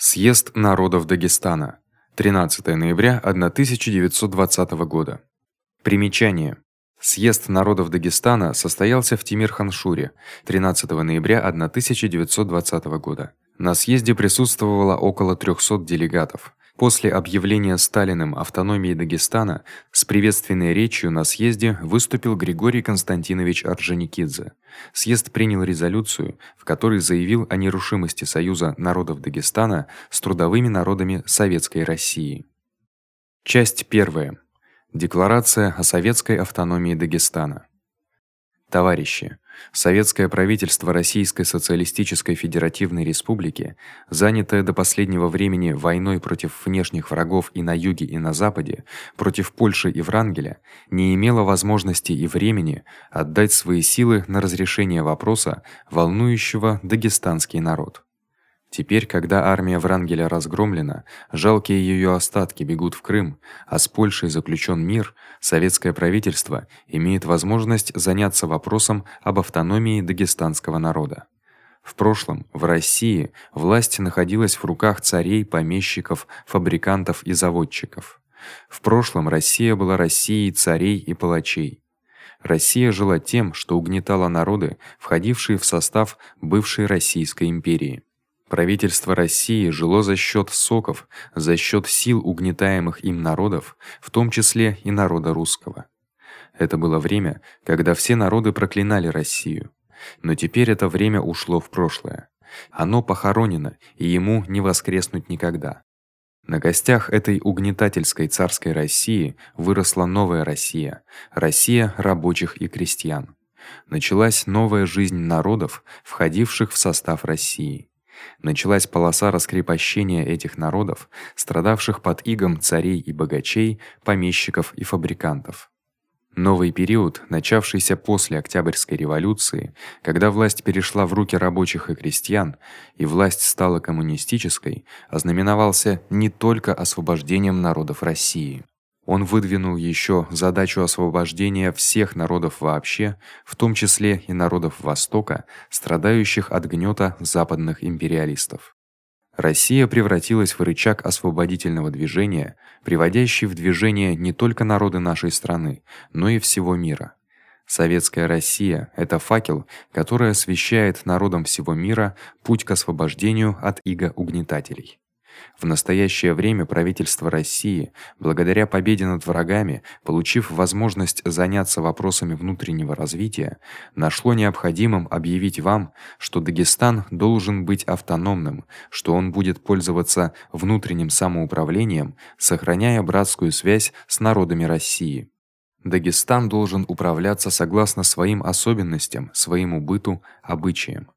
Съезд народов Дагестана. 13 ноября 1920 года. Примечание. Съезд народов Дагестана состоялся в Тимир-Ханшуре 13 ноября 1920 года. На съезде присутствовало около 300 делегатов. После объявления Сталиным автономии Дагестана с приветственной речью на съезде выступил Григорий Константинович Орджоникидзе. Съезд принял резолюцию, в которой заявил о нерушимости союза народов Дагестана с трудовыми народами советской России. Часть первая. Декларация о советской автономии Дагестана. Товарищи, советское правительство Российской социалистической федеративной республики, занятое до последнего времени войной против внешних врагов и на юге, и на западе, против Польши и Врангеля, не имело возможности и времени отдать свои силы на разрешение вопроса, волнующего дагестанский народ. Теперь, когда армия Врангеля разгромлена, жалкие её остатки бегут в Крым, а с Польшей заключён мир, советское правительство имеет возможность заняться вопросом об автономии дагестанского народа. В прошлом в России власть находилась в руках царей, помещиков, фабрикантов и заводчиков. В прошлом Россия была Россией царей и палачей. Россия жила тем, что угнетала народы, входившие в состав бывшей Российской империи. Правительство России жило за счёт соков, за счёт сил угнетаемых им народов, в том числе и народа русского. Это было время, когда все народы проклинали Россию. Но теперь это время ушло в прошлое. Оно похоронено, и ему не воскреснуть никогда. На костях этой угнетательской царской России выросла новая Россия, Россия рабочих и крестьян. Началась новая жизнь народов, входивших в состав России. Началась полоса раскрепощения этих народов, страдавших под игом царей и богачей, помещиков и фабрикантов. Новый период, начавшийся после Октябрьской революции, когда власть перешла в руки рабочих и крестьян, и власть стала коммунистической, ознаменовался не только освобождением народов России. Он выдвинул ещё задачу освобождения всех народов вообще, в том числе и народов Востока, страдающих от гнёта западных империалистов. Россия превратилась в рычаг освободительного движения, приводящий в движение не только народы нашей страны, но и всего мира. Советская Россия это факел, который освещает народам всего мира путь к освобождению от иго угнетателей. В настоящее время правительство России, благодаря победе над врагами, получив возможность заняться вопросами внутреннего развития, нашло необходимым объявить вам, что Дагестан должен быть автономным, что он будет пользоваться внутренним самоуправлением, сохраняя братскую связь с народами России. Дагестан должен управляться согласно своим особенностям, своему быту, обычаям.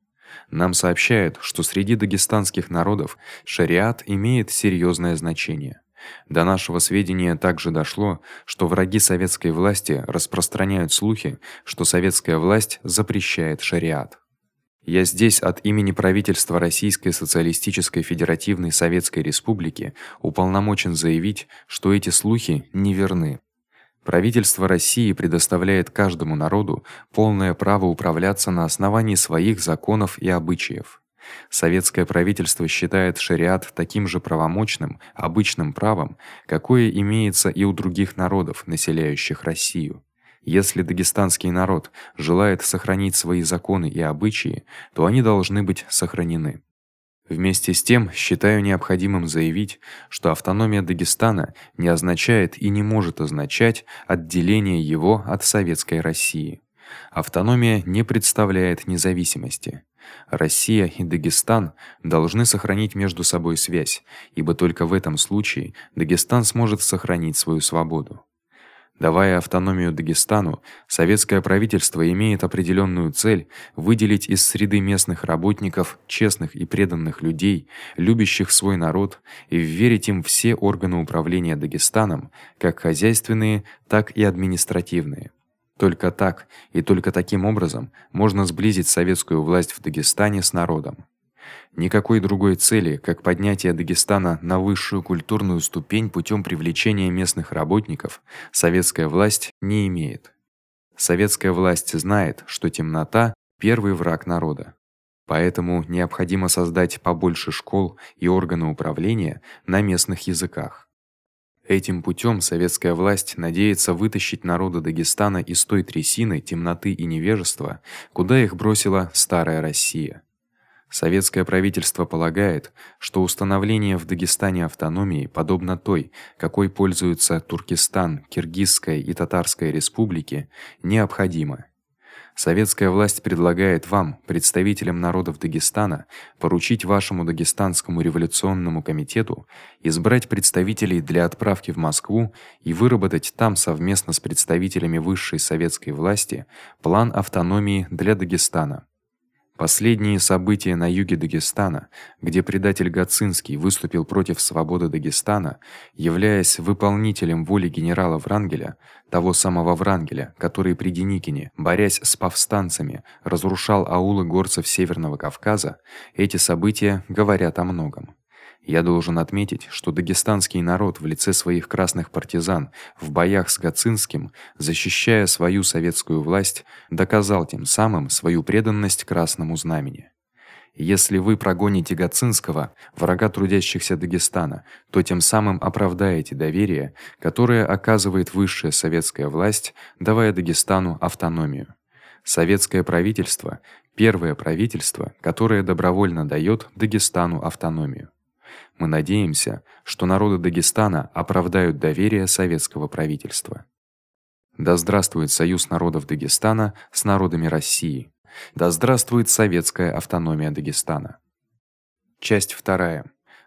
Нам сообщают, что среди дагестанских народов шариат имеет серьёзное значение. До нашего сведения также дошло, что враги советской власти распространяют слухи, что советская власть запрещает шариат. Я здесь от имени правительства Российской социалистической федеративной советской республики уполномочен заявить, что эти слухи неверны. Правительство России предоставляет каждому народу полное право управляться на основании своих законов и обычаев. Советское правительство считает шариат таким же правомочным, обычным правом, какое имеется и у других народов, населяющих Россию. Если дагестанский народ желает сохранить свои законы и обычаи, то они должны быть сохранены. Вместе с тем, считаю необходимым заявить, что автономия Дагестана не означает и не может означать отделение его от советской России. Автономия не представляет независимости. Россия и Дагестан должны сохранить между собой связь, ибо только в этом случае Дагестан сможет сохранить свою свободу. Давая автономию Дагестану, советское правительство имеет определённую цель выделить из среды местных работников честных и преданных людей, любящих свой народ, и вверить им все органы управления Дагестаном, как хозяйственные, так и административные. Только так и только таким образом можно сблизить советскую власть в Дагестане с народом. Никакой другой цели, как поднятие Дагестана на высшую культурную ступень путём привлечения местных работников, советская власть не имеет. Советская власть знает, что темнота первый враг народа. Поэтому необходимо создать побольше школ и органы управления на местных языках. Этим путём советская власть надеется вытащить народы Дагестана из той трясины темноты и невежества, куда их бросила старая Россия. Советское правительство полагает, что установление в Дагестане автономии подобно той, какой пользуются Туркестан, Киргизская и Татарская республики, необходимо. Советская власть предлагает вам, представителям народов Дагестана, поручить вашему Дагестанскому революционному комитету избрать представителей для отправки в Москву и выработать там совместно с представителями высшей советской власти план автономии для Дагестана. Последние события на юге Дагестана, где предатель Гацинский выступил против свободы Дагестана, являясь выполнителем воли генерала Врангеля, того самого Врангеля, который при Деникине, борясь с повстанцами, разрушал аулы горцев Северного Кавказа, эти события говорят о многом. Я должен отметить, что дагестанский народ в лице своих красных партизан в боях с Гацинским, защищая свою советскую власть, доказал тем самым свою преданность Красному знамени. Если вы прогоните Гацинского, врага трудящихся Дагестана, то тем самым оправдаете доверие, которое оказывает высшая советская власть, давая Дагестану автономию. Советское правительство первое правительство, которое добровольно даёт Дагестану автономию. Мы надеемся, что народы Дагестана оправдают доверие советского правительства. Да здравствует союз народов Дагестана с народами России. Да здравствует советская автономия Дагестана. Часть вторая.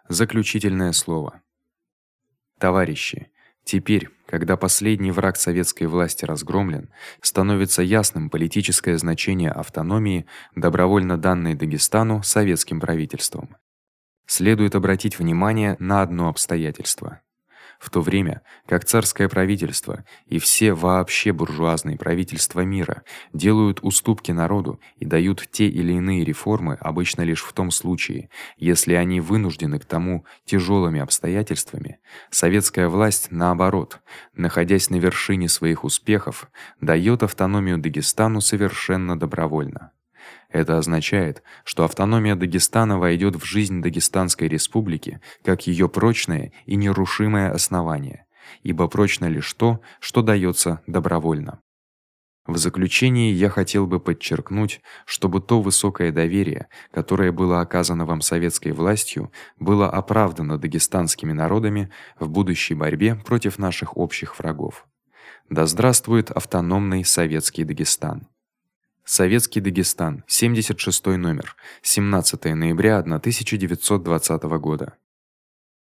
Заключительное слово. Товарищи, теперь, когда последний враг советской власти разгромлен, становится ясным политическое значение автономии, добровольно данной Дагестану советским правительством. Следует обратить внимание на одно обстоятельство. В то время, как царское правительство и все вообще буржуазные правительства мира делают уступки народу и дают те или иные реформы обычно лишь в том случае, если они вынуждены к тому тяжелыми обстоятельствами, советская власть наоборот, находясь на вершине своих успехов, даёт автономию Дагестану совершенно добровольно. Это означает, что автономия Дагестана войдёт в жизнь Дагестанской республики как её прочное и нерушимое основание, ибо прочно лишь то, что даётся добровольно. В заключение я хотел бы подчеркнуть, чтобы то высокое доверие, которое было оказано вам советской властью, было оправдано дагестанскими народами в будущей борьбе против наших общих врагов. Да здравствует автономный советский Дагестан. Советский Дагестан, 76 номер, 17 ноября 1920 года.